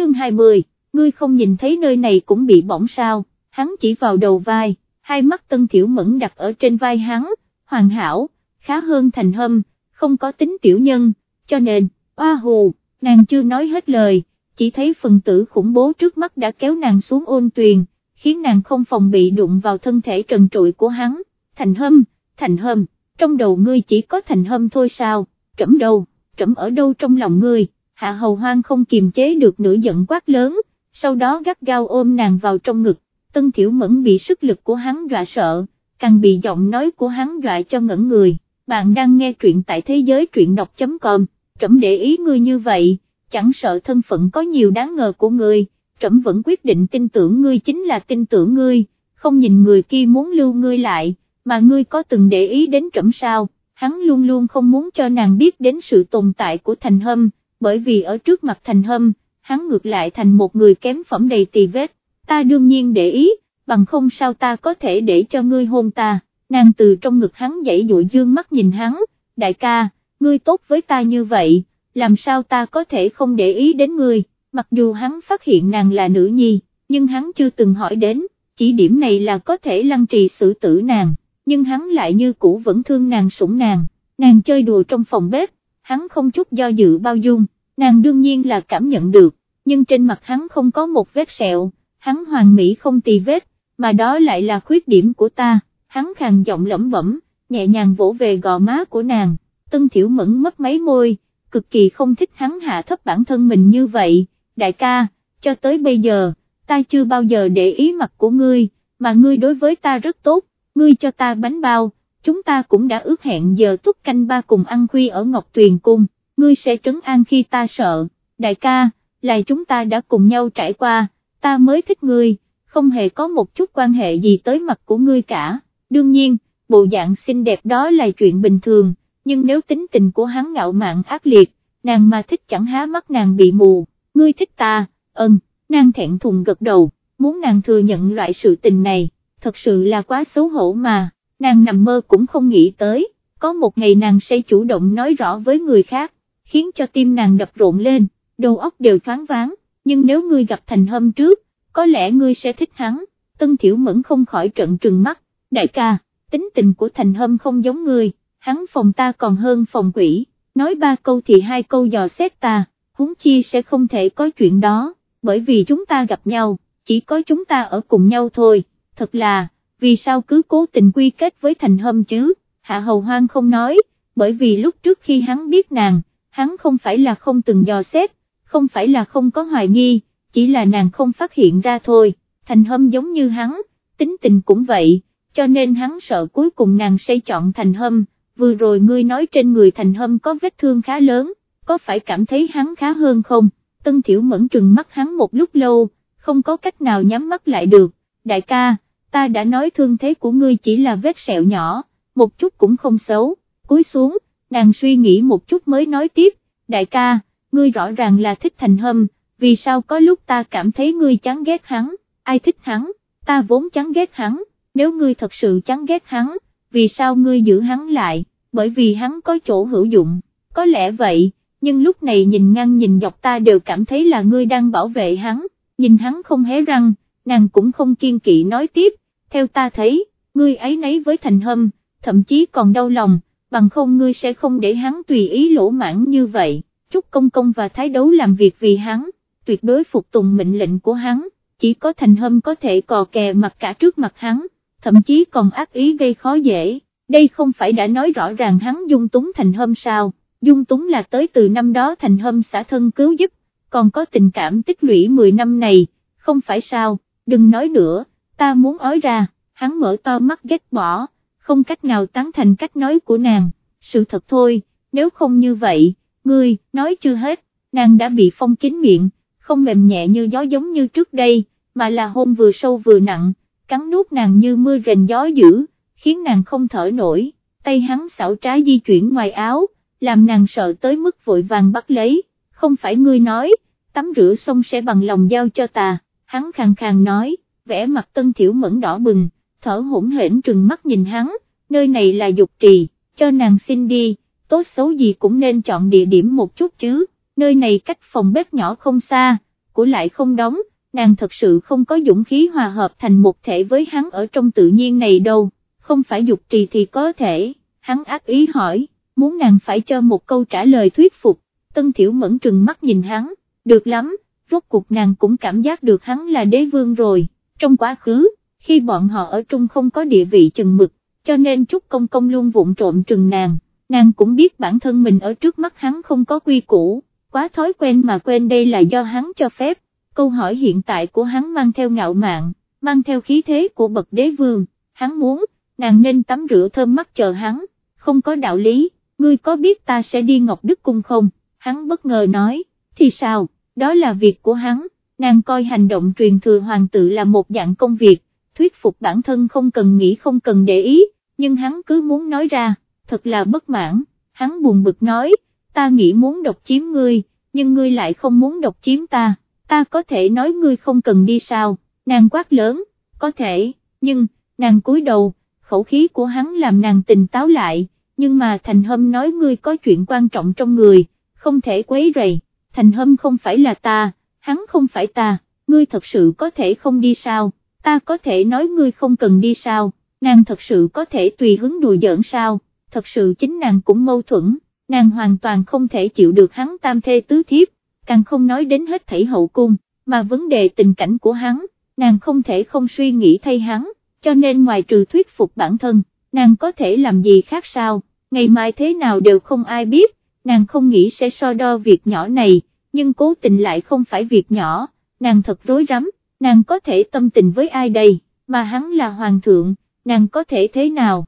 chương 20, ngươi không nhìn thấy nơi này cũng bị bỏng sao, hắn chỉ vào đầu vai, hai mắt tân thiểu mẫn đặt ở trên vai hắn, hoàn hảo, khá hơn thành hâm, không có tính tiểu nhân, cho nên, oa hù, nàng chưa nói hết lời, chỉ thấy phần tử khủng bố trước mắt đã kéo nàng xuống ôn tuyền, khiến nàng không phòng bị đụng vào thân thể trần trụi của hắn, thành hâm, thành hâm, trong đầu ngươi chỉ có thành hâm thôi sao, trẫm đâu, trẫm ở đâu trong lòng ngươi, hạ hầu hoang không kiềm chế được nửa giận quát lớn, sau đó gắt gao ôm nàng vào trong ngực, tân thiểu mẫn bị sức lực của hắn dọa sợ, càng bị giọng nói của hắn dọa cho ngẩn người, bạn đang nghe truyện tại thế giới truyện đọc.com, trẫm để ý ngươi như vậy, chẳng sợ thân phận có nhiều đáng ngờ của ngươi, trẫm vẫn quyết định tin tưởng ngươi chính là tin tưởng ngươi, không nhìn người kia muốn lưu ngươi lại, mà ngươi có từng để ý đến trẫm sao, hắn luôn luôn không muốn cho nàng biết đến sự tồn tại của thành hâm, bởi vì ở trước mặt thành hâm, hắn ngược lại thành một người kém phẩm đầy tì vết, ta đương nhiên để ý, bằng không sao ta có thể để cho ngươi hôn ta, nàng từ trong ngực hắn dãy dụi dương mắt nhìn hắn, đại ca, ngươi tốt với ta như vậy, làm sao ta có thể không để ý đến ngươi, mặc dù hắn phát hiện nàng là nữ nhi, nhưng hắn chưa từng hỏi đến, chỉ điểm này là có thể lăng trì xử tử nàng, nhưng hắn lại như cũ vẫn thương nàng sủng nàng, nàng chơi đùa trong phòng bếp, hắn không chút do dự bao dung, nàng đương nhiên là cảm nhận được, nhưng trên mặt hắn không có một vết sẹo, hắn hoàn mỹ không tì vết, mà đó lại là khuyết điểm của ta, hắn khàn giọng lẩm bẩm, nhẹ nhàng vỗ về gò má của nàng, tân thiểu mẫn mất mấy môi, cực kỳ không thích hắn hạ thấp bản thân mình như vậy, đại ca, cho tới bây giờ, ta chưa bao giờ để ý mặt của ngươi, mà ngươi đối với ta rất tốt, ngươi cho ta bánh bao, chúng ta cũng đã ước hẹn giờ thúc canh ba cùng ăn khuya ở Ngọc Tuyền Cung, ngươi sẽ trấn an khi ta sợ, đại ca, là chúng ta đã cùng nhau trải qua, ta mới thích ngươi, không hề có một chút quan hệ gì tới mặt của ngươi cả, đương nhiên, bộ dạng xinh đẹp đó là chuyện bình thường, nhưng nếu tính tình của hắn ngạo mạn ác liệt, nàng mà thích chẳng há mắt nàng bị mù, ngươi thích ta, ơn, nàng thẹn thùng gật đầu, muốn nàng thừa nhận loại sự tình này, thật sự là quá xấu hổ mà, nàng nằm mơ cũng không nghĩ tới, có một ngày nàng sẽ chủ động nói rõ với người khác, khiến cho tim nàng đập rộn lên, đầu óc đều thoáng váng, nhưng nếu ngươi gặp thành hâm trước, có lẽ ngươi sẽ thích hắn, tân thiểu mẫn không khỏi trận trừng mắt, đại ca, tính tình của thành hâm không giống ngươi, hắn phòng ta còn hơn phòng quỷ, nói ba câu thì hai câu dò xét ta, huống chi sẽ không thể có chuyện đó, bởi vì chúng ta gặp nhau, chỉ có chúng ta ở cùng nhau thôi, thật là, vì sao cứ cố tình quy kết với thành hâm chứ, hạ hầu hoang không nói, bởi vì lúc trước khi hắn biết nàng, hắn không phải là không từng dò xét, không phải là không có hoài nghi, chỉ là nàng không phát hiện ra thôi, thành hâm giống như hắn, tính tình cũng vậy, cho nên hắn sợ cuối cùng nàng sẽ chọn thành hâm, vừa rồi ngươi nói trên người thành hâm có vết thương khá lớn, có phải cảm thấy hắn khá hơn không, tân thiểu mẫn trừng mắt hắn một lúc lâu, không có cách nào nhắm mắt lại được, đại ca, ta đã nói thương thế của ngươi chỉ là vết sẹo nhỏ, một chút cũng không xấu, cúi xuống, nàng suy nghĩ một chút mới nói tiếp, đại ca, ngươi rõ ràng là thích thành hâm, vì sao có lúc ta cảm thấy ngươi chán ghét hắn, ai thích hắn, ta vốn chán ghét hắn, nếu ngươi thật sự chán ghét hắn, vì sao ngươi giữ hắn lại, bởi vì hắn có chỗ hữu dụng, có lẽ vậy, nhưng lúc này nhìn ngang nhìn dọc ta đều cảm thấy là ngươi đang bảo vệ hắn, nhìn hắn không hé răng, nàng cũng không kiên kỵ nói tiếp, theo ta thấy, ngươi ấy nấy với thành hâm, thậm chí còn đau lòng, bằng không ngươi sẽ không để hắn tùy ý lỗ mãn như vậy, chúc công công và thái đấu làm việc vì hắn, tuyệt đối phục tùng mệnh lệnh của hắn, chỉ có thành hâm có thể cò kè mặt cả trước mặt hắn, thậm chí còn ác ý gây khó dễ, đây không phải đã nói rõ ràng hắn dung túng thành hâm sao, dung túng là tới từ năm đó thành hâm xã thân cứu giúp, còn có tình cảm tích lũy 10 năm này, không phải sao, đừng nói nữa, ta muốn ói ra, hắn mở to mắt ghét bỏ, không cách nào tán thành cách nói của nàng, sự thật thôi, nếu không như vậy, ngươi, nói chưa hết, nàng đã bị phong kín miệng, không mềm nhẹ như gió giống như trước đây, mà là hôn vừa sâu vừa nặng, cắn nuốt nàng như mưa rền gió dữ, khiến nàng không thở nổi, tay hắn xảo trá di chuyển ngoài áo, làm nàng sợ tới mức vội vàng bắt lấy, không phải ngươi nói, tắm rửa xong sẽ bằng lòng giao cho ta, hắn khàn khàn nói, vẻ mặt tân thiểu mẫn đỏ bừng, thở hổn hển trừng mắt nhìn hắn, nơi này là dục trì, cho nàng xin đi, tốt xấu gì cũng nên chọn địa điểm một chút chứ, nơi này cách phòng bếp nhỏ không xa, của lại không đóng, nàng thật sự không có dũng khí hòa hợp thành một thể với hắn ở trong tự nhiên này đâu, không phải dục trì thì có thể, hắn ác ý hỏi, muốn nàng phải cho một câu trả lời thuyết phục, Tân Thiểu Mẫn trừng mắt nhìn hắn, được lắm, rốt cuộc nàng cũng cảm giác được hắn là đế vương rồi, trong quá khứ, khi bọn họ ở trung không có địa vị chừng mực, cho nên Trúc Công Công luôn vụng trộm trừng nàng, nàng cũng biết bản thân mình ở trước mắt hắn không có quy củ, quá thói quen mà quên đây là do hắn cho phép, câu hỏi hiện tại của hắn mang theo ngạo mạn, mang theo khí thế của bậc đế vương, hắn muốn, nàng nên tắm rửa thơm mắt chờ hắn, không có đạo lý, ngươi có biết ta sẽ đi Ngọc Đức Cung không, hắn bất ngờ nói, thì sao, đó là việc của hắn, nàng coi hành động truyền thừa hoàng tự là một dạng công việc, thuyết phục bản thân không cần nghĩ không cần để ý, nhưng hắn cứ muốn nói ra, thật là bất mãn, hắn buồn bực nói, ta nghĩ muốn độc chiếm ngươi, nhưng ngươi lại không muốn độc chiếm ta, ta có thể nói ngươi không cần đi sao, nàng quát lớn, có thể, nhưng, nàng cúi đầu, khẩu khí của hắn làm nàng tỉnh táo lại, nhưng mà thành hâm nói ngươi có chuyện quan trọng trong người, không thể quấy rầy, thành hâm không phải là ta, hắn không phải ta, ngươi thật sự có thể không đi sao, ta có thể nói ngươi không cần đi sao, nàng thật sự có thể tùy hứng đùa giỡn sao, thật sự chính nàng cũng mâu thuẫn, nàng hoàn toàn không thể chịu được hắn tam thê tứ thiếp, càng không nói đến hết thảy hậu cung, mà vấn đề tình cảnh của hắn, nàng không thể không suy nghĩ thay hắn, cho nên ngoài trừ thuyết phục bản thân, nàng có thể làm gì khác sao, ngày mai thế nào đều không ai biết, nàng không nghĩ sẽ so đo việc nhỏ này, nhưng cố tình lại không phải việc nhỏ, nàng thật rối rắm, nàng có thể tâm tình với ai đây, mà hắn là hoàng thượng, nàng có thể thế nào,